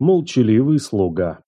Молчаливый слуга.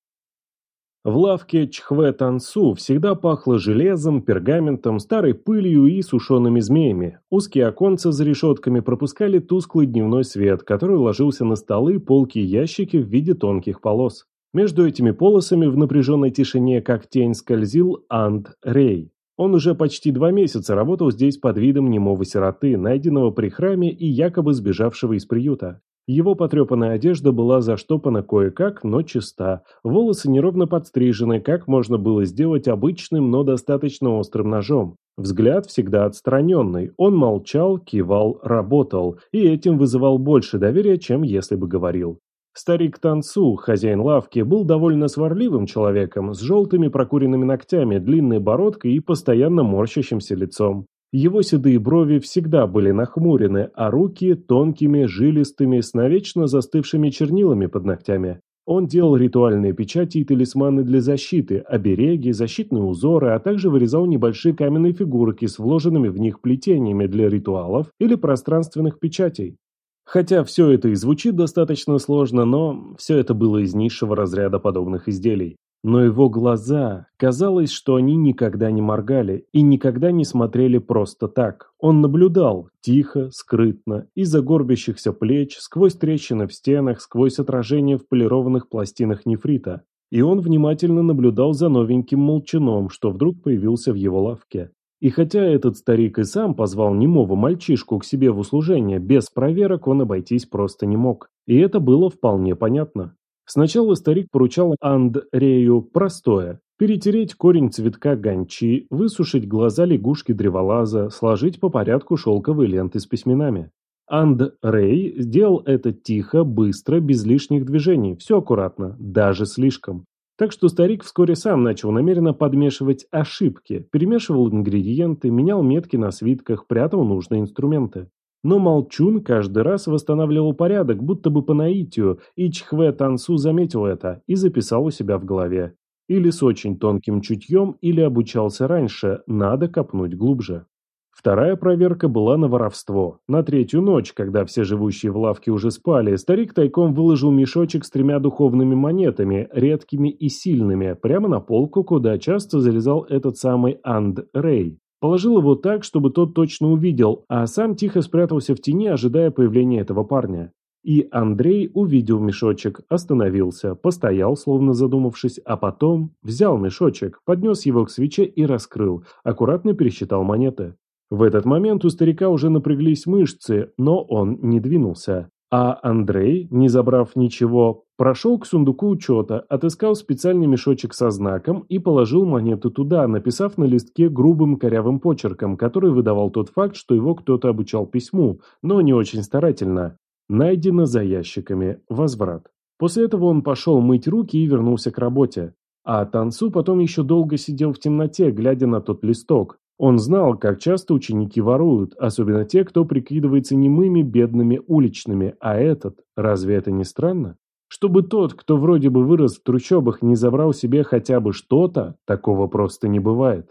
В лавке Чхве Тансу всегда пахло железом, пергаментом, старой пылью и сушеными змеями. Узкие оконца за решетками пропускали тусклый дневной свет, который ложился на столы, полки и ящики в виде тонких полос. Между этими полосами в напряженной тишине, как тень, скользил Ант Рей. Он уже почти два месяца работал здесь под видом немого сироты, найденного при храме и якобы сбежавшего из приюта. Его потрепанная одежда была заштопана кое-как, но чиста. Волосы неровно подстрижены, как можно было сделать обычным, но достаточно острым ножом. Взгляд всегда отстраненный. Он молчал, кивал, работал, и этим вызывал больше доверия, чем если бы говорил. Старик Танцу, хозяин лавки, был довольно сварливым человеком, с желтыми прокуренными ногтями, длинной бородкой и постоянно морщащимся лицом. Его седые брови всегда были нахмурены, а руки тонкими, жилистыми, с навечно застывшими чернилами под ногтями. Он делал ритуальные печати и талисманы для защиты, обереги, защитные узоры, а также вырезал небольшие каменные фигурки с вложенными в них плетениями для ритуалов или пространственных печатей. Хотя все это и звучит достаточно сложно, но все это было из низшего разряда подобных изделий. Но его глаза, казалось, что они никогда не моргали и никогда не смотрели просто так. Он наблюдал, тихо, скрытно, из-за горбящихся плеч, сквозь трещины в стенах, сквозь отражения в полированных пластинах нефрита. И он внимательно наблюдал за новеньким молчаном, что вдруг появился в его лавке. И хотя этот старик и сам позвал немого мальчишку к себе в услужение, без проверок он обойтись просто не мог. И это было вполне понятно. Сначала старик поручал Андрею простое – перетереть корень цветка ганчи, высушить глаза лягушки-древолаза, сложить по порядку шелковые ленты с письменами. Андрей сделал это тихо, быстро, без лишних движений, все аккуратно, даже слишком. Так что старик вскоре сам начал намеренно подмешивать ошибки, перемешивал ингредиенты, менял метки на свитках, прятал нужные инструменты. Но Молчун каждый раз восстанавливал порядок, будто бы по наитию, и Чхве Тансу заметил это и записал у себя в голове. Или с очень тонким чутьем, или обучался раньше, надо копнуть глубже. Вторая проверка была на воровство. На третью ночь, когда все живущие в лавке уже спали, старик тайком выложил мешочек с тремя духовными монетами, редкими и сильными, прямо на полку, куда часто залезал этот самый Анд Рей. Положил его так, чтобы тот точно увидел, а сам тихо спрятался в тени, ожидая появления этого парня. И Андрей увидел мешочек, остановился, постоял, словно задумавшись, а потом взял мешочек, поднес его к свече и раскрыл, аккуратно пересчитал монеты. В этот момент у старика уже напряглись мышцы, но он не двинулся. А Андрей, не забрав ничего, прошел к сундуку учета, отыскал специальный мешочек со знаком и положил монету туда, написав на листке грубым корявым почерком, который выдавал тот факт, что его кто-то обучал письму, но не очень старательно. Найдено за ящиками. Возврат. После этого он пошел мыть руки и вернулся к работе. А Тансу потом еще долго сидел в темноте, глядя на тот листок. Он знал, как часто ученики воруют, особенно те, кто прикидывается немыми, бедными, уличными, а этот, разве это не странно? Чтобы тот, кто вроде бы вырос в трущобах, не забрал себе хотя бы что-то, такого просто не бывает.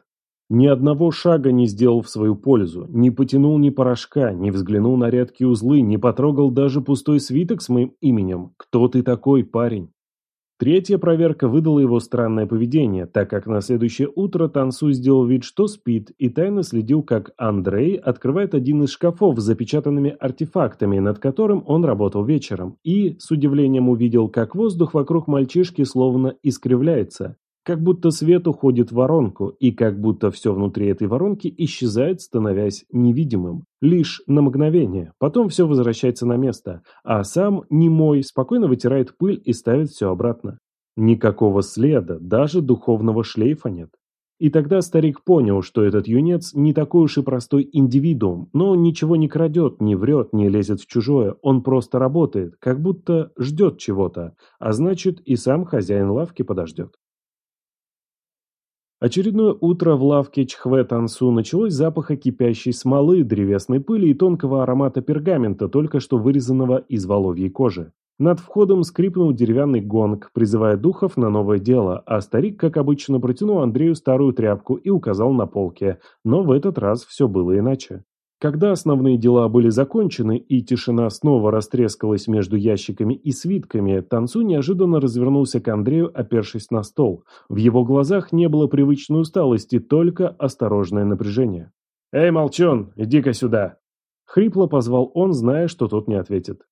Ни одного шага не сделал в свою пользу, не потянул ни порошка, не взглянул на редкие узлы, не потрогал даже пустой свиток с моим именем. Кто ты такой, парень? Третья проверка выдала его странное поведение, так как на следующее утро Тансу сделал вид, что спит, и тайно следил, как Андрей открывает один из шкафов с запечатанными артефактами, над которым он работал вечером, и с удивлением увидел, как воздух вокруг мальчишки словно искривляется. Как будто свет уходит в воронку, и как будто все внутри этой воронки исчезает, становясь невидимым. Лишь на мгновение. Потом все возвращается на место. А сам, немой, спокойно вытирает пыль и ставит все обратно. Никакого следа, даже духовного шлейфа нет. И тогда старик понял, что этот юнец не такой уж и простой индивидуум, но он ничего не крадет, не врет, не лезет в чужое, он просто работает, как будто ждет чего-то, а значит и сам хозяин лавки подождет. Очередное утро в лавке Чхве Тансу началось запаха кипящей смолы, древесной пыли и тонкого аромата пергамента, только что вырезанного из воловьей кожи. Над входом скрипнул деревянный гонг, призывая духов на новое дело, а старик, как обычно, протянул Андрею старую тряпку и указал на полке. Но в этот раз все было иначе. Когда основные дела были закончены и тишина снова растрескалась между ящиками и свитками, Танцу неожиданно развернулся к Андрею, опершись на стол. В его глазах не было привычной усталости, только осторожное напряжение. «Эй, молчун, иди-ка сюда!» Хрипло позвал он, зная, что тот не ответит.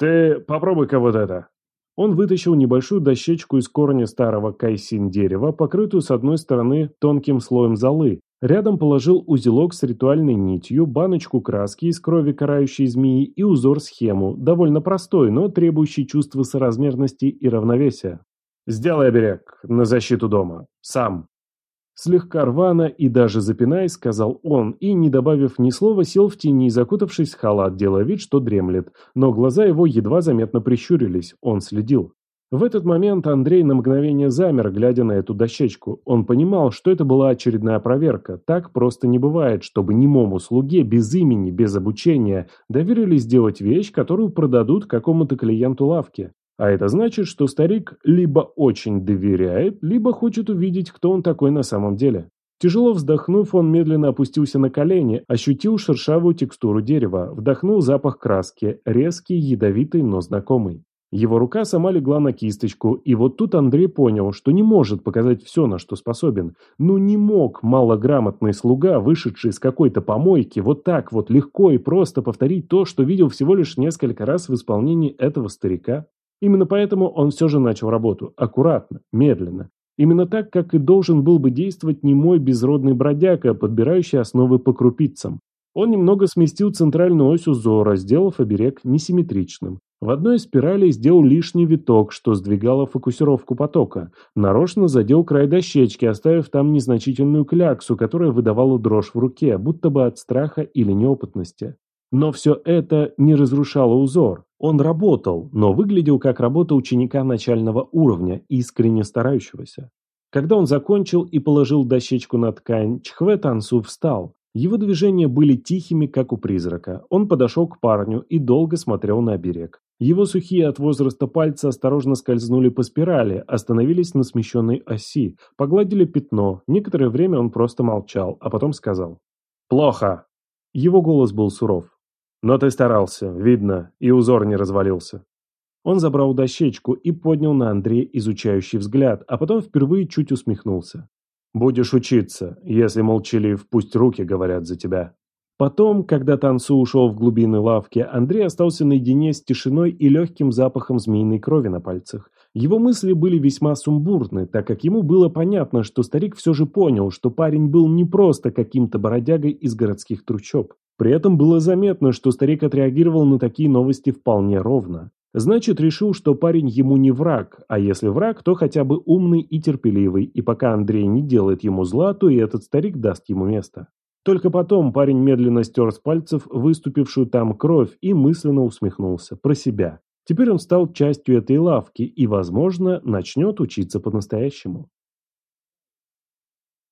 «Ты попробуй-ка вот это!» Он вытащил небольшую дощечку из корня старого кайсин дерева, покрытую с одной стороны тонким слоем золы, Рядом положил узелок с ритуальной нитью, баночку краски из крови карающей змеи и узор-схему, довольно простой, но требующий чувства соразмерности и равновесия. «Сделай оберег на защиту дома. Сам». Слегка рвано и даже запинаясь, сказал он, и, не добавив ни слова, сел в тени, закутавшись в халат, делая вид, что дремлет, но глаза его едва заметно прищурились, он следил. В этот момент Андрей на мгновение замер, глядя на эту дощечку. Он понимал, что это была очередная проверка. Так просто не бывает, чтобы немому слуге без имени, без обучения доверили сделать вещь, которую продадут какому-то клиенту лавки. А это значит, что старик либо очень доверяет, либо хочет увидеть, кто он такой на самом деле. Тяжело вздохнув, он медленно опустился на колени, ощутил шершавую текстуру дерева, вдохнул запах краски, резкий, ядовитый, но знакомый. Его рука сама легла на кисточку, и вот тут Андрей понял, что не может показать все, на что способен. Ну не мог малограмотный слуга, вышедший из какой-то помойки, вот так вот легко и просто повторить то, что видел всего лишь несколько раз в исполнении этого старика. Именно поэтому он все же начал работу, аккуратно, медленно. Именно так, как и должен был бы действовать немой безродный бродяга, подбирающий основы по крупицам. Он немного сместил центральную ось узора, сделав оберег несимметричным. В одной из спиралей сделал лишний виток, что сдвигало фокусировку потока. Нарочно задел край дощечки, оставив там незначительную кляксу, которая выдавала дрожь в руке, будто бы от страха или неопытности. Но все это не разрушало узор. Он работал, но выглядел как работа ученика начального уровня, искренне старающегося. Когда он закончил и положил дощечку на ткань, Чхве Тансу встал. Его движения были тихими, как у призрака. Он подошел к парню и долго смотрел на берег. Его сухие от возраста пальцы осторожно скользнули по спирали, остановились на смещенной оси, погладили пятно. Некоторое время он просто молчал, а потом сказал. «Плохо!» Его голос был суров. «Но ты старался, видно, и узор не развалился». Он забрал дощечку и поднял на Андрея изучающий взгляд, а потом впервые чуть усмехнулся. Будешь учиться, если молчалив, пусть руки говорят за тебя. Потом, когда Тансу ушел в глубины лавки, Андрей остался наедине с тишиной и легким запахом змеиной крови на пальцах. Его мысли были весьма сумбурны, так как ему было понятно, что старик все же понял, что парень был не просто каким-то бородягой из городских трущоб. При этом было заметно, что старик отреагировал на такие новости вполне ровно. Значит, решил, что парень ему не враг, а если враг, то хотя бы умный и терпеливый, и пока Андрей не делает ему зла, то и этот старик даст ему место. Только потом парень медленно стер с пальцев выступившую там кровь и мысленно усмехнулся, про себя. Теперь он стал частью этой лавки и, возможно, начнет учиться по-настоящему.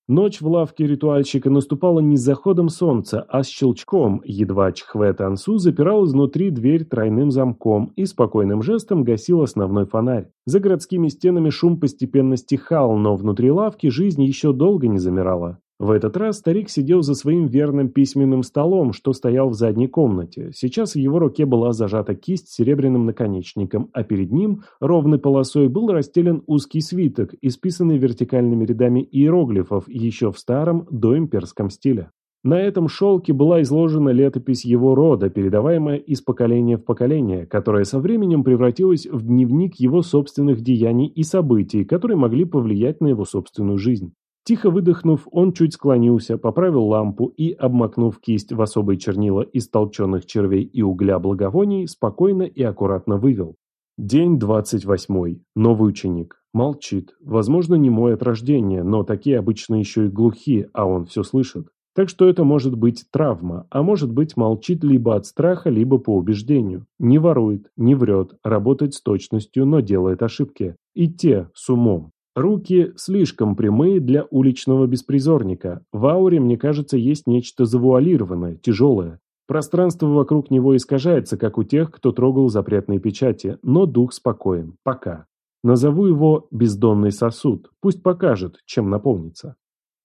Ночь в лавке ритуальщика наступала не с заходом солнца, а с щелчком, едва Чхве Тансу запирал изнутри дверь тройным замком и спокойным жестом гасил основной фонарь. За городскими стенами шум постепенно стихал, но внутри лавки жизнь еще долго не замирала. В этот раз старик сидел за своим верным письменным столом, что стоял в задней комнате. Сейчас в его руке была зажата кисть с серебряным наконечником, а перед ним, ровной полосой, был расстелен узкий свиток, исписанный вертикальными рядами иероглифов, еще в старом доимперском стиле. На этом шелке была изложена летопись его рода, передаваемая из поколения в поколение, которая со временем превратилась в дневник его собственных деяний и событий, которые могли повлиять на его собственную жизнь. Тихо выдохнув, он чуть склонился, поправил лампу и, обмакнув кисть в особые чернила из толченых червей и угля благовоний, спокойно и аккуратно вывел. День двадцать восьмой. Новый ученик. Молчит. Возможно, не мой от рождения, но такие обычно еще и глухи, а он все слышит. Так что это может быть травма, а может быть молчит либо от страха, либо по убеждению. Не ворует, не врет, работает с точностью, но делает ошибки. И те с умом. Руки слишком прямые для уличного беспризорника. В ауре, мне кажется, есть нечто завуалированное, тяжелое. Пространство вокруг него искажается, как у тех, кто трогал запретные печати, но дух спокоен. Пока. Назову его «бездонный сосуд». Пусть покажет, чем наполнится.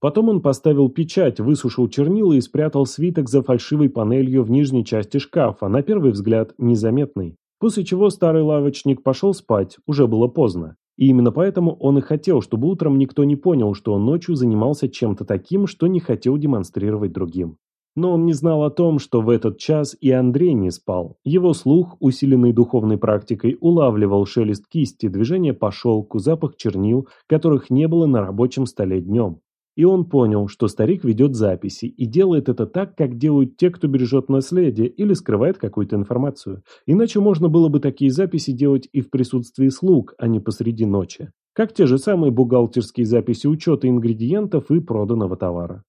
Потом он поставил печать, высушил чернила и спрятал свиток за фальшивой панелью в нижней части шкафа, на первый взгляд незаметный. После чего старый лавочник пошел спать, уже было поздно. И именно поэтому он и хотел, чтобы утром никто не понял, что он ночью занимался чем-то таким, что не хотел демонстрировать другим. Но он не знал о том, что в этот час и Андрей не спал. Его слух, усиленный духовной практикой, улавливал шелест кисти, движение по шелку, запах чернил, которых не было на рабочем столе днем. И он понял, что старик ведет записи и делает это так, как делают те, кто бережет наследие или скрывает какую-то информацию. Иначе можно было бы такие записи делать и в присутствии слуг, а не посреди ночи. Как те же самые бухгалтерские записи учета ингредиентов и проданного товара.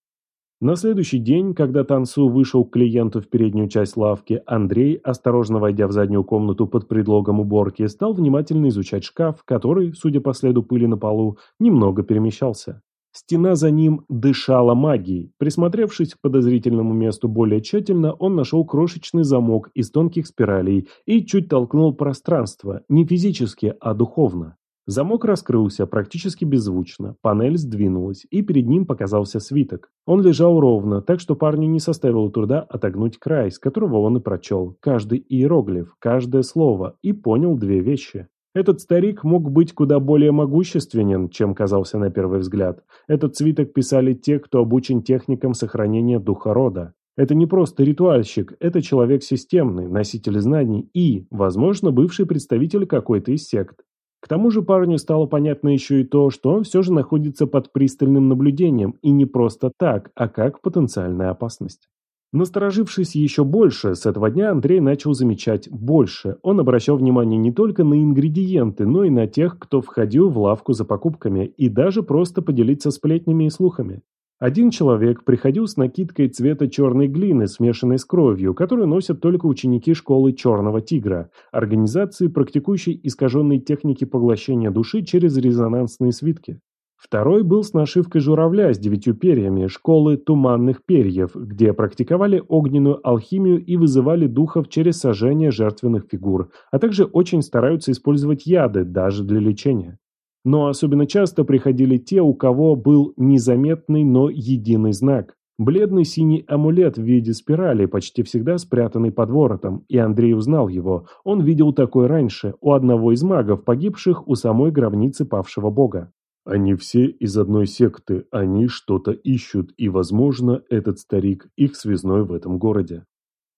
На следующий день, когда Тансу вышел к клиенту в переднюю часть лавки, Андрей, осторожно войдя в заднюю комнату под предлогом уборки, стал внимательно изучать шкаф, который, судя по следу пыли на полу, немного перемещался. Стена за ним дышала магией. Присмотревшись к подозрительному месту более тщательно, он нашел крошечный замок из тонких спиралей и чуть толкнул пространство, не физически, а духовно. Замок раскрылся практически беззвучно, панель сдвинулась, и перед ним показался свиток. Он лежал ровно, так что парню не составило труда отогнуть край, с которого он и прочел. Каждый иероглиф, каждое слово, и понял две вещи. Этот старик мог быть куда более могущественен, чем казался на первый взгляд. Этот свиток писали те, кто обучен техникам сохранения духа рода. Это не просто ритуальщик, это человек системный, носитель знаний и, возможно, бывший представитель какой-то из сект. К тому же парню стало понятно еще и то, что он все же находится под пристальным наблюдением, и не просто так, а как потенциальная опасность. Насторожившись еще больше, с этого дня Андрей начал замечать больше. Он обращал внимание не только на ингредиенты, но и на тех, кто входил в лавку за покупками, и даже просто поделиться сплетнями и слухами. Один человек приходил с накидкой цвета черной глины, смешанной с кровью, которую носят только ученики школы Черного Тигра, организации, практикующей искаженные техники поглощения души через резонансные свитки. Второй был с нашивкой журавля с девятью перьями школы туманных перьев, где практиковали огненную алхимию и вызывали духов через сожжение жертвенных фигур, а также очень стараются использовать яды даже для лечения. Но особенно часто приходили те, у кого был незаметный, но единый знак. Бледный синий амулет в виде спирали, почти всегда спрятанный под воротом, и Андрей узнал его. Он видел такой раньше, у одного из магов, погибших у самой гробницы павшего бога. Они все из одной секты, они что-то ищут, и, возможно, этот старик их связной в этом городе.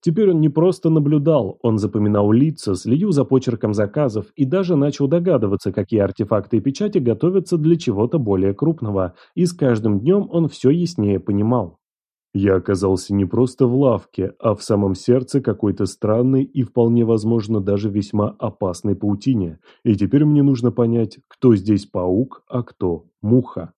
Теперь он не просто наблюдал, он запоминал лица, следил за почерком заказов и даже начал догадываться, какие артефакты и печати готовятся для чего-то более крупного, и с каждым днем он все яснее понимал. Я оказался не просто в лавке, а в самом сердце какой-то странной и вполне возможно даже весьма опасной паутине, и теперь мне нужно понять, кто здесь паук, а кто муха.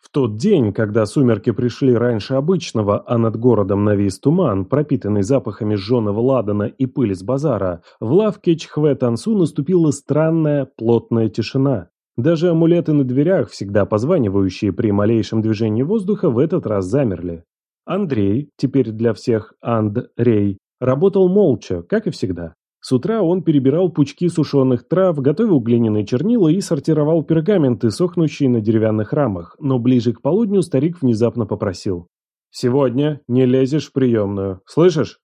В тот день, когда сумерки пришли раньше обычного, а над городом навис туман, пропитанный запахами жженого ладана и пыли с базара, в лавке Чхве Тансу наступила странная, плотная тишина. Даже амулеты на дверях, всегда позванивающие при малейшем движении воздуха, в этот раз замерли. Андрей, теперь для всех Анд-Рей, работал молча, как и всегда. С утра он перебирал пучки сушеных трав, готовил глиняные чернила и сортировал пергаменты, сохнущие на деревянных рамах, но ближе к полудню старик внезапно попросил. «Сегодня не лезешь в приемную, слышишь?»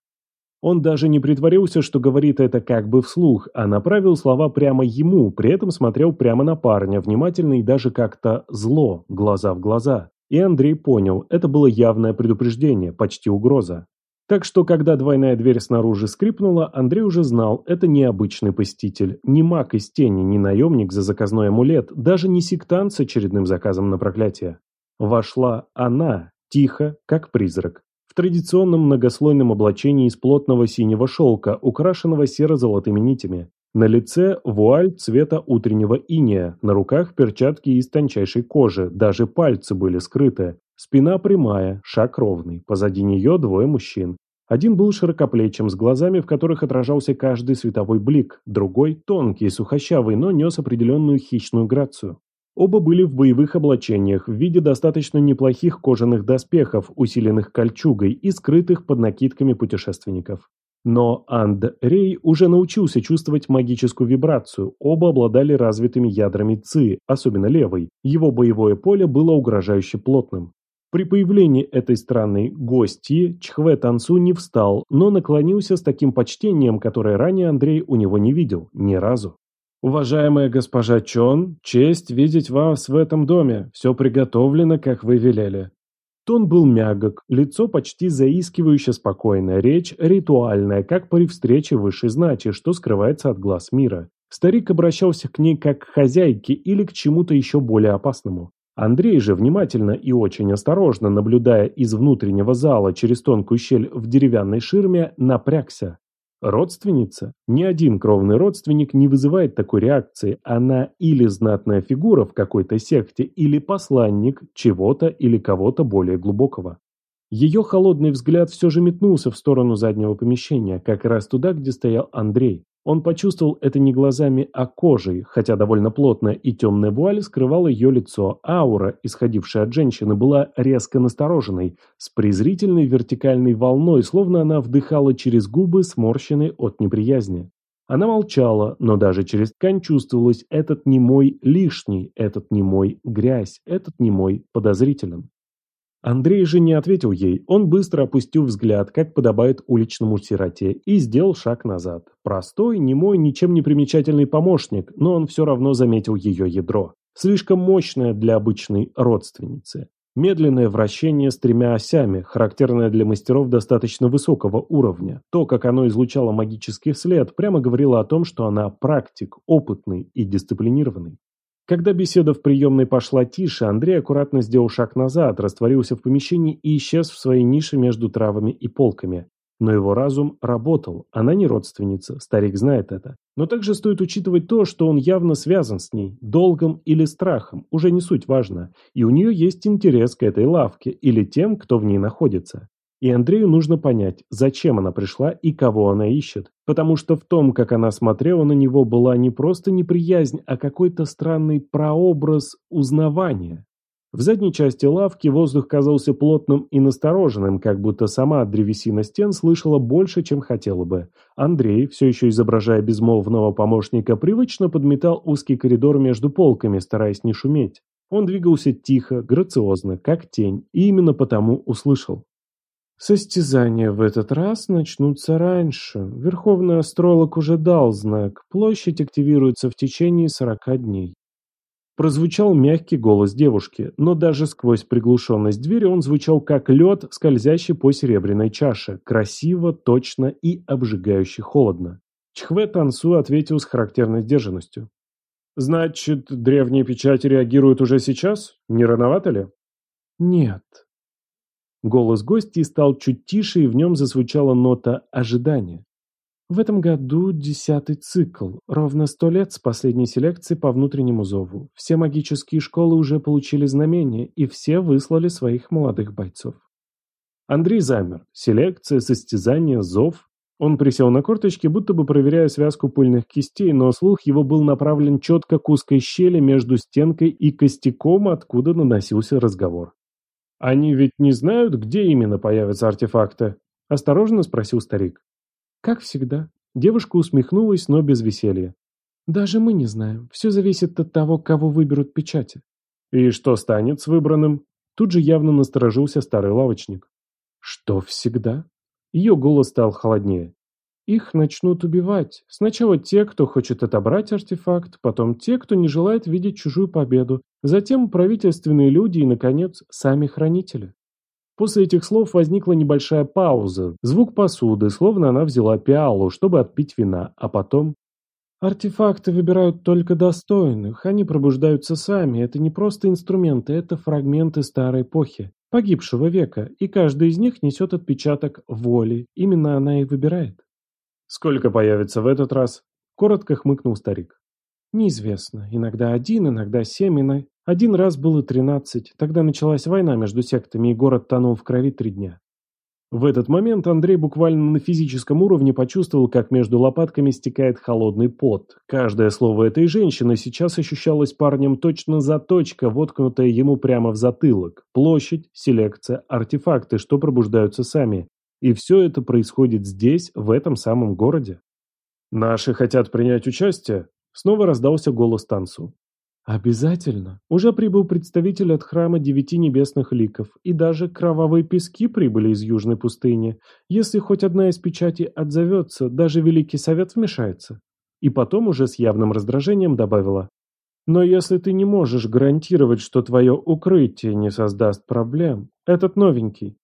Он даже не притворился, что говорит это как бы вслух, а направил слова прямо ему, при этом смотрел прямо на парня, внимательно и даже как-то зло, глаза в глаза. И Андрей понял, это было явное предупреждение, почти угроза. Так что, когда двойная дверь снаружи скрипнула, Андрей уже знал, это не обычный посетитель, не маг из тени, не наемник за заказной амулет, даже не сектант с очередным заказом на проклятие. Вошла она, тихо, как призрак, в традиционном многослойном облачении из плотного синего шелка, украшенного серо-золотыми нитями. На лице вуаль цвета утреннего иния, на руках перчатки из тончайшей кожи, даже пальцы были скрыты. Спина прямая, шаг ровный, позади нее двое мужчин. Один был широкоплечим, с глазами, в которых отражался каждый световой блик, другой – тонкий, сухощавый, но нес определенную хищную грацию. Оба были в боевых облачениях в виде достаточно неплохих кожаных доспехов, усиленных кольчугой и скрытых под накидками путешественников. Но Андрей уже научился чувствовать магическую вибрацию, оба обладали развитыми ядрами ЦИ, особенно левый. Его боевое поле было угрожающе плотным. При появлении этой странной гости Чхве Тансу не встал, но наклонился с таким почтением, которое ранее Андрей у него не видел, ни разу. «Уважаемая госпожа Чон, честь видеть вас в этом доме. Все приготовлено, как вы велели». Тон был мягок, лицо почти заискивающе спокойное, речь ритуальная, как при встрече высшей знати, что скрывается от глаз мира. Старик обращался к ней как к хозяйке или к чему-то еще более опасному. Андрей же внимательно и очень осторожно, наблюдая из внутреннего зала через тонкую щель в деревянной ширме, напрягся. Родственница? Ни один кровный родственник не вызывает такой реакции. Она или знатная фигура в какой-то секте, или посланник чего-то или кого-то более глубокого. Ее холодный взгляд все же метнулся в сторону заднего помещения, как раз туда, где стоял Андрей. Он почувствовал это не глазами, а кожей, хотя довольно плотная и темная вуаль скрывала ее лицо. Аура, исходившая от женщины, была резко настороженной, с презрительной вертикальной волной, словно она вдыхала через губы, сморщенные от неприязни. Она молчала, но даже через ткань чувствовалось этот немой лишний, этот немой грязь, этот немой подозрителен. Андрей же не ответил ей, он быстро опустил взгляд, как подобает уличному сироте, и сделал шаг назад. Простой, немой, ничем не примечательный помощник, но он все равно заметил ее ядро. Слишком мощное для обычной родственницы. Медленное вращение с тремя осями, характерное для мастеров достаточно высокого уровня. То, как оно излучало магический след, прямо говорило о том, что она практик, опытный и дисциплинированный. Когда беседа в приемной пошла тише, Андрей аккуратно сделал шаг назад, растворился в помещении и исчез в своей нише между травами и полками. Но его разум работал, она не родственница, старик знает это. Но также стоит учитывать то, что он явно связан с ней, долгом или страхом, уже не суть важно, и у нее есть интерес к этой лавке или тем, кто в ней находится. И Андрею нужно понять, зачем она пришла и кого она ищет. Потому что в том, как она смотрела на него, была не просто неприязнь, а какой-то странный прообраз узнавания. В задней части лавки воздух казался плотным и настороженным, как будто сама древесина стен слышала больше, чем хотела бы. Андрей, все еще изображая безмолвного помощника, привычно подметал узкий коридор между полками, стараясь не шуметь. Он двигался тихо, грациозно, как тень, и именно потому услышал. Состязания в этот раз начнутся раньше. Верховный астролог уже дал знак. Площадь активируется в течение 40 дней. Прозвучал мягкий голос девушки, но даже сквозь приглушенность двери он звучал как лед, скользящий по серебряной чаше. Красиво, точно и обжигающе холодно. Чхве Тансу ответил с характерной сдержанностью. «Значит, древние печати реагируют уже сейчас? Не рановато ли?» «Нет», Голос гостей стал чуть тише, и в нем зазвучала нота ожидания. В этом году десятый цикл, ровно сто лет с последней селекции по внутреннему зову. Все магические школы уже получили знамения, и все выслали своих молодых бойцов. Андрей замер. Селекция, состязание, зов. Он присел на корточки, будто бы проверяя связку пыльных кистей, но слух его был направлен четко к узкой щели между стенкой и костяком, откуда наносился разговор. «Они ведь не знают, где именно появятся артефакты?» – осторожно спросил старик. «Как всегда». Девушка усмехнулась, но без веселья. «Даже мы не знаем. Все зависит от того, кого выберут печати». «И что станет с выбранным?» Тут же явно насторожился старый лавочник. «Что всегда?» Ее голос стал холоднее. Их начнут убивать. Сначала те, кто хочет отобрать артефакт, потом те, кто не желает видеть чужую победу, затем правительственные люди и, наконец, сами хранители. После этих слов возникла небольшая пауза, звук посуды, словно она взяла пиалу, чтобы отпить вина, а потом... Артефакты выбирают только достойных, они пробуждаются сами, это не просто инструменты, это фрагменты старой эпохи, погибшего века, и каждый из них несет отпечаток воли, именно она и выбирает. «Сколько появится в этот раз?» – коротко хмыкнул старик. «Неизвестно. Иногда один, иногда семь, иной. Один раз было тринадцать. Тогда началась война между сектами, и город тонул в крови три дня». В этот момент Андрей буквально на физическом уровне почувствовал, как между лопатками стекает холодный пот. Каждое слово этой женщины сейчас ощущалось парнем точно заточка, воткнутая ему прямо в затылок. Площадь, селекция, артефакты, что пробуждаются сами. И все это происходит здесь, в этом самом городе. «Наши хотят принять участие?» Снова раздался голос Тансу. «Обязательно. Уже прибыл представитель от храма девяти небесных ликов, и даже кровавые пески прибыли из Южной пустыни. Если хоть одна из печатей отзовется, даже Великий Совет вмешается». И потом уже с явным раздражением добавила. «Но если ты не можешь гарантировать, что твое укрытие не создаст проблем, этот новенький,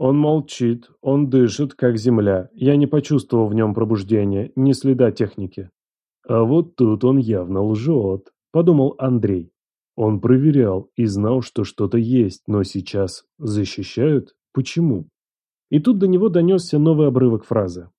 он молчит, он дышит, как земля. Я не почувствовал в нем пробуждения, ни следа техники. А вот тут он явно лжет, подумал Андрей. Он проверял и знал, что что-то есть, но сейчас защищают? Почему? И тут до него донесся новый обрывок фразы.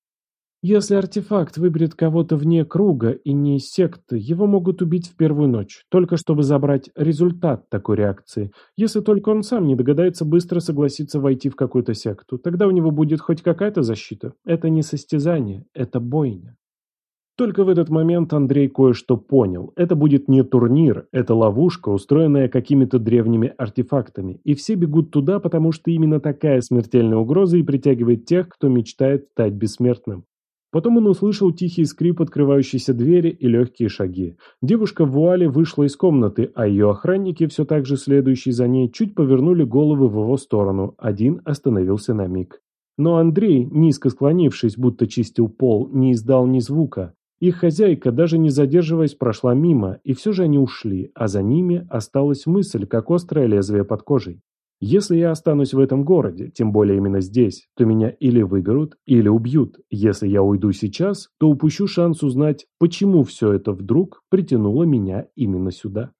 Если артефакт выберет кого-то вне круга и не из секты, его могут убить в первую ночь, только чтобы забрать результат такой реакции. Если только он сам не догадается быстро согласиться войти в какую-то секту, тогда у него будет хоть какая-то защита. Это не состязание, это бойня. Только в этот момент Андрей кое-что понял. Это будет не турнир, это ловушка, устроенная какими-то древними артефактами. И все бегут туда, потому что именно такая смертельная угроза и притягивает тех, кто мечтает стать бессмертным. Потом он услышал тихий скрип открывающейся двери и легкие шаги. Девушка в вуале вышла из комнаты, а ее охранники, все так же следующие за ней, чуть повернули головы в его сторону. Один остановился на миг. Но Андрей, низко склонившись, будто чистил пол, не издал ни звука. Их хозяйка, даже не задерживаясь, прошла мимо, и все же они ушли, а за ними осталась мысль, как острое лезвие под кожей. Если я останусь в этом городе, тем более именно здесь, то меня или выберут, или убьют. Если я уйду сейчас, то упущу шанс узнать, почему все это вдруг притянуло меня именно сюда.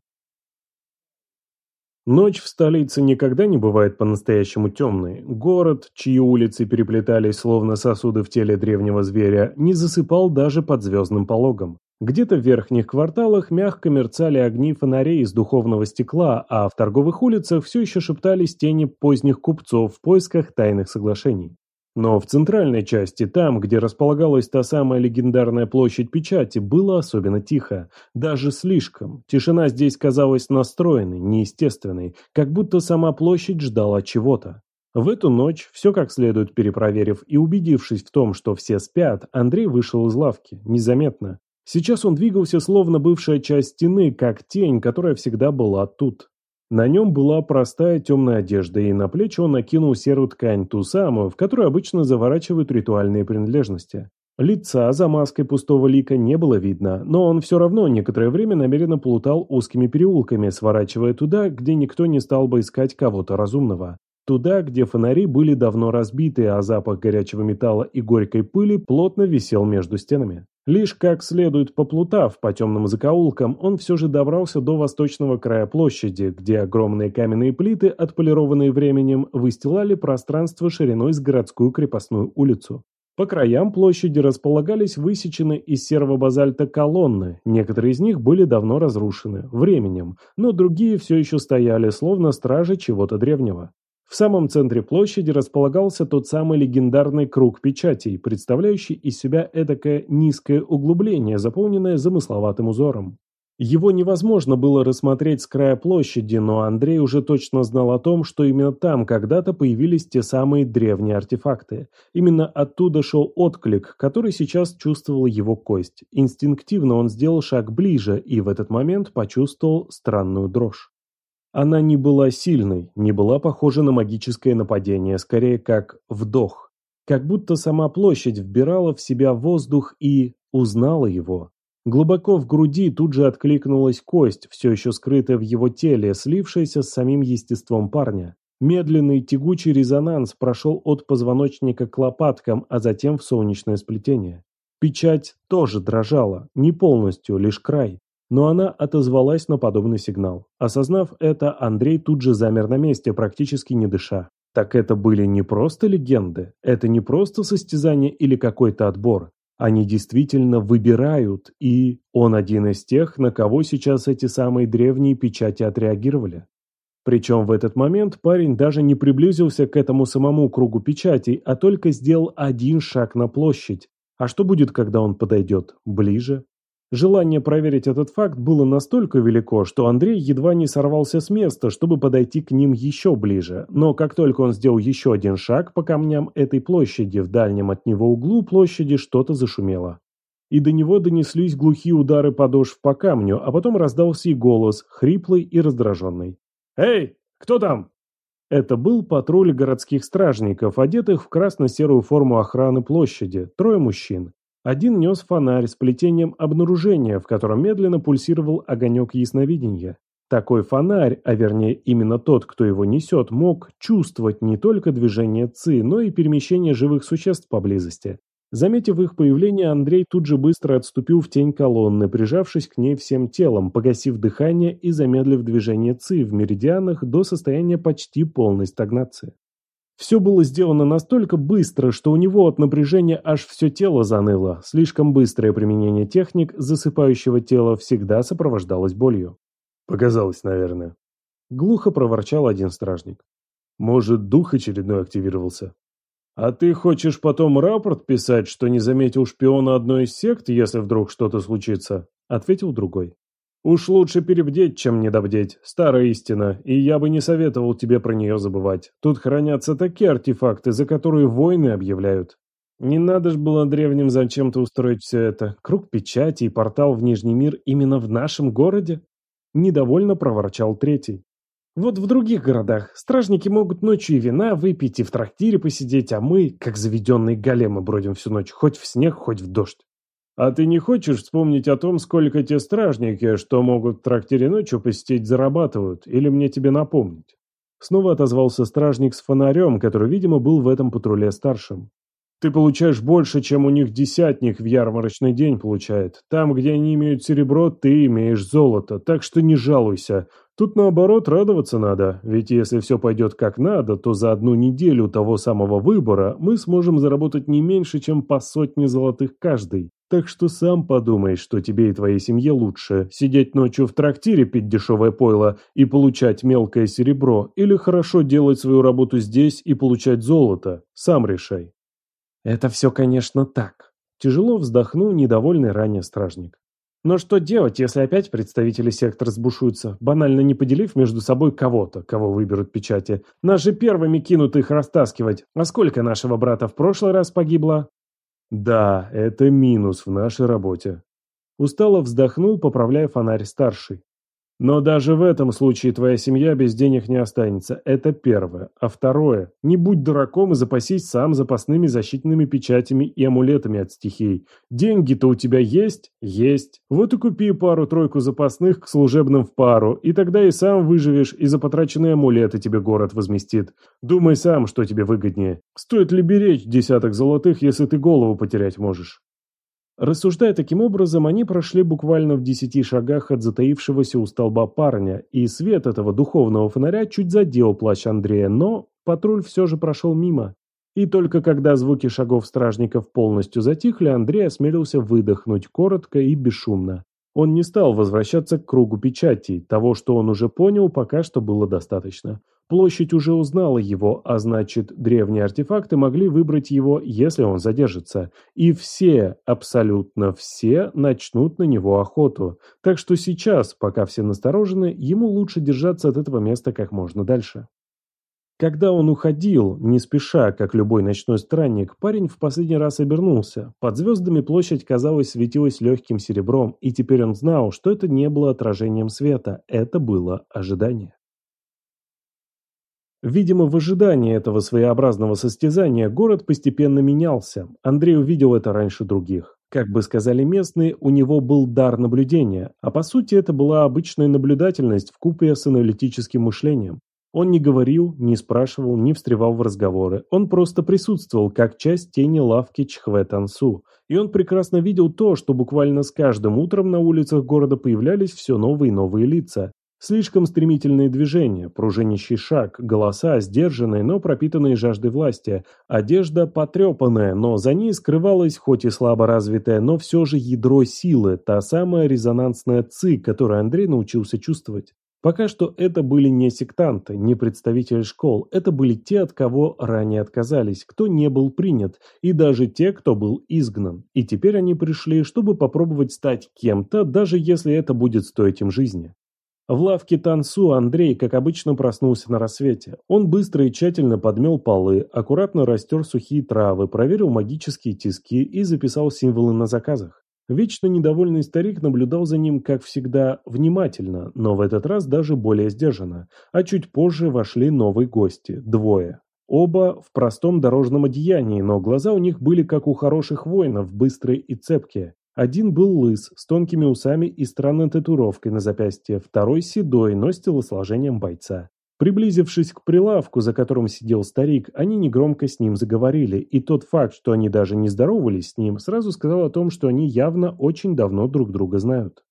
Ночь в столице никогда не бывает по-настоящему темной. Город, чьи улицы переплетались словно сосуды в теле древнего зверя, не засыпал даже под звездным пологом. Где-то в верхних кварталах мягко мерцали огни фонарей из духовного стекла, а в торговых улицах все еще шептались тени поздних купцов в поисках тайных соглашений. Но в центральной части, там, где располагалась та самая легендарная площадь печати, было особенно тихо. Даже слишком. Тишина здесь казалась настроенной, неестественной, как будто сама площадь ждала чего-то. В эту ночь, все как следует перепроверив и убедившись в том, что все спят, Андрей вышел из лавки, незаметно. Сейчас он двигался словно бывшая часть стены, как тень, которая всегда была тут. На нем была простая темная одежда, и на плечи он накинул серую ткань, ту самую, в которую обычно заворачивают ритуальные принадлежности. Лица за маской пустого лика не было видно, но он все равно некоторое время намеренно плутал узкими переулками, сворачивая туда, где никто не стал бы искать кого-то разумного. Туда, где фонари были давно разбиты, а запах горячего металла и горькой пыли плотно висел между стенами. Лишь как следует поплутав по темным закоулкам, он все же добрался до восточного края площади, где огромные каменные плиты, отполированные временем, выстилали пространство шириной с городскую крепостную улицу. По краям площади располагались высечены из серого базальта колонны, некоторые из них были давно разрушены, временем, но другие все еще стояли, словно стражи чего-то древнего. В самом центре площади располагался тот самый легендарный круг печатей, представляющий из себя эдакое низкое углубление, заполненное замысловатым узором. Его невозможно было рассмотреть с края площади, но Андрей уже точно знал о том, что именно там когда-то появились те самые древние артефакты. Именно оттуда шел отклик, который сейчас чувствовал его кость. Инстинктивно он сделал шаг ближе и в этот момент почувствовал странную дрожь. Она не была сильной, не была похожа на магическое нападение, скорее как вдох. Как будто сама площадь вбирала в себя воздух и узнала его. Глубоко в груди тут же откликнулась кость, все еще скрытая в его теле, слившаяся с самим естеством парня. Медленный тягучий резонанс прошел от позвоночника к лопаткам, а затем в солнечное сплетение. Печать тоже дрожала, не полностью, лишь край. Но она отозвалась на подобный сигнал. Осознав это, Андрей тут же замер на месте, практически не дыша. Так это были не просто легенды, это не просто состязание или какой-то отбор. Они действительно выбирают, и он один из тех, на кого сейчас эти самые древние печати отреагировали. Причем в этот момент парень даже не приблизился к этому самому кругу печатей, а только сделал один шаг на площадь. А что будет, когда он подойдет ближе? Желание проверить этот факт было настолько велико, что Андрей едва не сорвался с места, чтобы подойти к ним еще ближе. Но как только он сделал еще один шаг по камням этой площади, в дальнем от него углу площади что-то зашумело. И до него донеслись глухие удары подошв по камню, а потом раздался и голос, хриплый и раздраженный. «Эй, кто там?» Это был патруль городских стражников, одетых в красно-серую форму охраны площади, трое мужчин. Один нес фонарь с плетением обнаружения, в котором медленно пульсировал огонек ясновидения. Такой фонарь, а вернее именно тот, кто его несет, мог чувствовать не только движение ЦИ, но и перемещение живых существ поблизости. Заметив их появление, Андрей тут же быстро отступил в тень колонны, прижавшись к ней всем телом, погасив дыхание и замедлив движение ЦИ в меридианах до состояния почти полной стагнации. Все было сделано настолько быстро, что у него от напряжения аж все тело заныло. Слишком быстрое применение техник засыпающего тела всегда сопровождалось болью. Показалось, наверное. Глухо проворчал один стражник. Может, дух очередной активировался? А ты хочешь потом рапорт писать, что не заметил шпиона одной из сект, если вдруг что-то случится? Ответил другой. Уж лучше перебдеть, чем недобдеть. Старая истина, и я бы не советовал тебе про нее забывать. Тут хранятся такие артефакты, за которые войны объявляют. Не надо ж было древним зачем-то устроить все это. Круг печати и портал в Нижний мир именно в нашем городе? Недовольно проворчал третий. Вот в других городах стражники могут ночью и вина выпить, и в трактире посидеть, а мы, как заведенные големы, бродим всю ночь, хоть в снег, хоть в дождь. А ты не хочешь вспомнить о том, сколько те стражники, что могут в трактире ночью посетить, зарабатывают? Или мне тебе напомнить?» Снова отозвался стражник с фонарем, который, видимо, был в этом патруле старшим. Ты получаешь больше, чем у них десятник в ярмарочный день получает. Там, где они имеют серебро, ты имеешь золото, так что не жалуйся. Тут наоборот радоваться надо, ведь если все пойдет как надо, то за одну неделю того самого выбора мы сможем заработать не меньше, чем по сотне золотых каждый. Так что сам подумай, что тебе и твоей семье лучше – сидеть ночью в трактире, пить дешевое пойло и получать мелкое серебро, или хорошо делать свою работу здесь и получать золото. Сам решай. Это все, конечно, так. Тяжело вздохнул недовольный ранее стражник. Но что делать, если опять представители сектора сбушуются, банально не поделив между собой кого-то, кого выберут печати? Нас же первыми кинут их растаскивать. А сколько нашего брата в прошлый раз погибло? Да, это минус в нашей работе. Устало вздохнул, поправляя фонарь старший. Но даже в этом случае твоя семья без денег не останется. Это первое. А второе. Не будь дураком и запасись сам запасными защитными печатями и амулетами от стихий. Деньги-то у тебя есть? Есть. Вот и купи пару-тройку запасных к служебным в пару, и тогда и сам выживешь, и за потраченные амулеты тебе город возместит. Думай сам, что тебе выгоднее. Стоит ли беречь десяток золотых, если ты голову потерять можешь? Рассуждая таким образом, они прошли буквально в десяти шагах от затаившегося у столба парня, и свет этого духовного фонаря чуть задел плащ Андрея, но патруль все же прошел мимо. И только когда звуки шагов стражников полностью затихли, Андрей осмелился выдохнуть коротко и бесшумно. Он не стал возвращаться к кругу печатей, того, что он уже понял, пока что было достаточно. Площадь уже узнала его, а значит, древние артефакты могли выбрать его, если он задержится. И все, абсолютно все, начнут на него охоту. Так что сейчас, пока все насторожены, ему лучше держаться от этого места как можно дальше. Когда он уходил, не спеша, как любой ночной странник, парень в последний раз обернулся. Под звездами площадь, казалось, светилась легким серебром, и теперь он знал, что это не было отражением света, это было ожидание. Видимо, в ожидании этого своеобразного состязания город постепенно менялся. Андрей увидел это раньше других. Как бы сказали местные, у него был дар наблюдения, а по сути это была обычная наблюдательность в купе с аналитическим мышлением. Он не говорил, не спрашивал, не встревал в разговоры. Он просто присутствовал, как часть тени лавки Чхве Тансу. И он прекрасно видел то, что буквально с каждым утром на улицах города появлялись все новые и новые лица. Слишком стремительные движения, пружинящий шаг, голоса сдержанные, но пропитанные жаждой власти, одежда потрепанная, но за ней скрывалась, хоть и слабо развитая, но все же ядро силы, та самая резонансная ци, которую Андрей научился чувствовать. Пока что это были не сектанты, не представители школ, это были те, от кого ранее отказались, кто не был принят, и даже те, кто был изгнан. И теперь они пришли, чтобы попробовать стать кем-то, даже если это будет стоить им жизни. В лавке Тансу Андрей, как обычно, проснулся на рассвете. Он быстро и тщательно подмел полы, аккуратно растер сухие травы, проверил магические тиски и записал символы на заказах. Вечно недовольный старик наблюдал за ним, как всегда, внимательно, но в этот раз даже более сдержанно. А чуть позже вошли новые гости, двое. Оба в простом дорожном одеянии, но глаза у них были как у хороших воинов, быстрые и цепкие. Один был лыс, с тонкими усами и странной татуировкой на запястье, второй седой, но с телосложением бойца. Приблизившись к прилавку, за которым сидел старик, они негромко с ним заговорили, и тот факт, что они даже не здоровались с ним, сразу сказал о том, что они явно очень давно друг друга знают.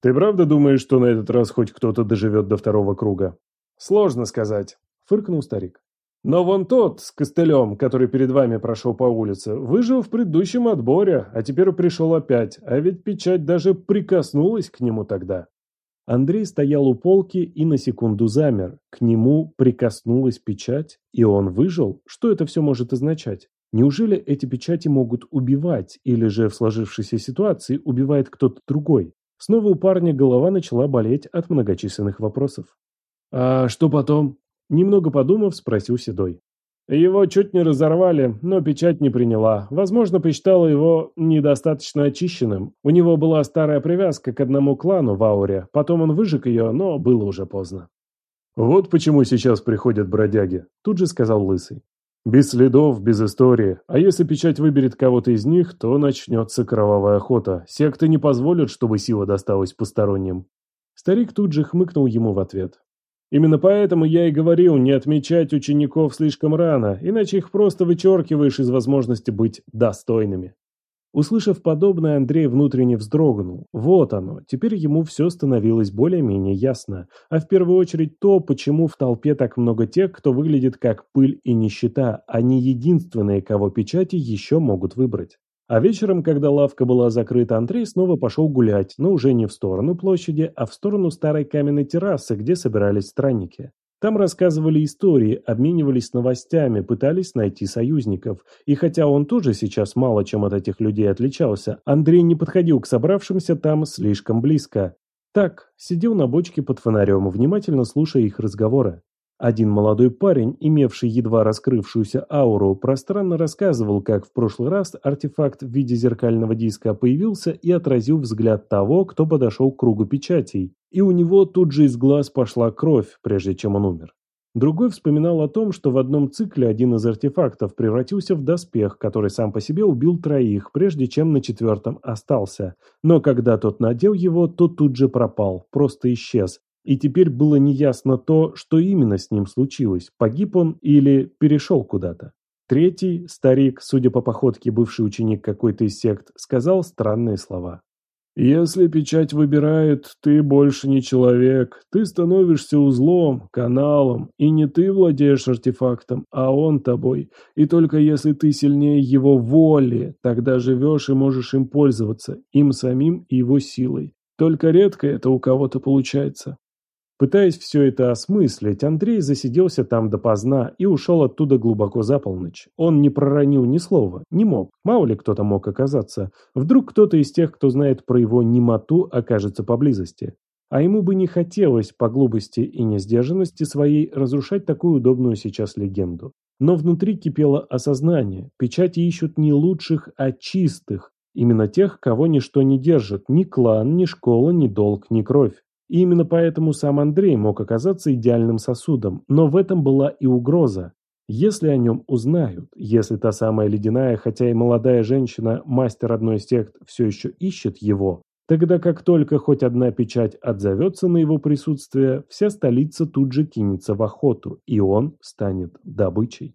«Ты правда думаешь, что на этот раз хоть кто-то доживет до второго круга?» «Сложно сказать», — фыркнул старик. «Но вон тот с костылем, который перед вами прошел по улице, выжил в предыдущем отборе, а теперь пришел опять, а ведь печать даже прикоснулась к нему тогда». Андрей стоял у полки и на секунду замер. К нему прикоснулась печать, и он выжил? Что это все может означать? Неужели эти печати могут убивать, или же в сложившейся ситуации убивает кто-то другой? Снова у парня голова начала болеть от многочисленных вопросов. «А что потом?» Немного подумав, спросил Седой. Его чуть не разорвали, но печать не приняла. Возможно, посчитала его недостаточно очищенным. У него была старая привязка к одному клану в Ауре. Потом он выжег ее, но было уже поздно. «Вот почему сейчас приходят бродяги», – тут же сказал Лысый. «Без следов, без истории. А если печать выберет кого-то из них, то начнется кровавая охота. Секты не позволят, чтобы сила досталась посторонним». Старик тут же хмыкнул ему в ответ. Именно поэтому я и говорил не отмечать учеников слишком рано, иначе их просто вычеркиваешь из возможности быть достойными. Услышав подобное, Андрей внутренне вздрогнул. Вот оно, теперь ему все становилось более-менее ясно. А в первую очередь то, почему в толпе так много тех, кто выглядит как пыль и нищета, а не единственные, кого печати еще могут выбрать. А вечером, когда лавка была закрыта, Андрей снова пошел гулять, но уже не в сторону площади, а в сторону старой каменной террасы, где собирались странники. Там рассказывали истории, обменивались новостями, пытались найти союзников. И хотя он тоже сейчас мало чем от этих людей отличался, Андрей не подходил к собравшимся там слишком близко. Так, сидел на бочке под фонарем, внимательно слушая их разговоры. Один молодой парень, имевший едва раскрывшуюся ауру, пространно рассказывал, как в прошлый раз артефакт в виде зеркального диска появился и отразил взгляд того, кто подошел к кругу печатей, и у него тут же из глаз пошла кровь, прежде чем он умер. Другой вспоминал о том, что в одном цикле один из артефактов превратился в доспех, который сам по себе убил троих, прежде чем на четвертом остался. Но когда тот надел его, то тут же пропал, просто исчез, и теперь было неясно то, что именно с ним случилось, погиб он или перешел куда-то. Третий, старик, судя по походке бывший ученик какой-то из сект, сказал странные слова. «Если печать выбирает, ты больше не человек, ты становишься узлом, каналом, и не ты владеешь артефактом, а он тобой, и только если ты сильнее его воли, тогда живешь и можешь им пользоваться, им самим и его силой. Только редко это у кого-то получается. Пытаясь все это осмыслить, Андрей засиделся там допоздна и ушел оттуда глубоко за полночь. Он не проронил ни слова, не мог, мало ли кто-то мог оказаться. Вдруг кто-то из тех, кто знает про его немоту, окажется поблизости. А ему бы не хотелось по глупости и несдержанности своей разрушать такую удобную сейчас легенду. Но внутри кипело осознание. Печати ищут не лучших, а чистых. Именно тех, кого ничто не держит. Ни клан, ни школа, ни долг, ни кровь. И именно поэтому сам Андрей мог оказаться идеальным сосудом, но в этом была и угроза. Если о нем узнают, если та самая ледяная, хотя и молодая женщина, мастер одной из сект, все еще ищет его, тогда как только хоть одна печать отзовется на его присутствие, вся столица тут же кинется в охоту, и он станет добычей.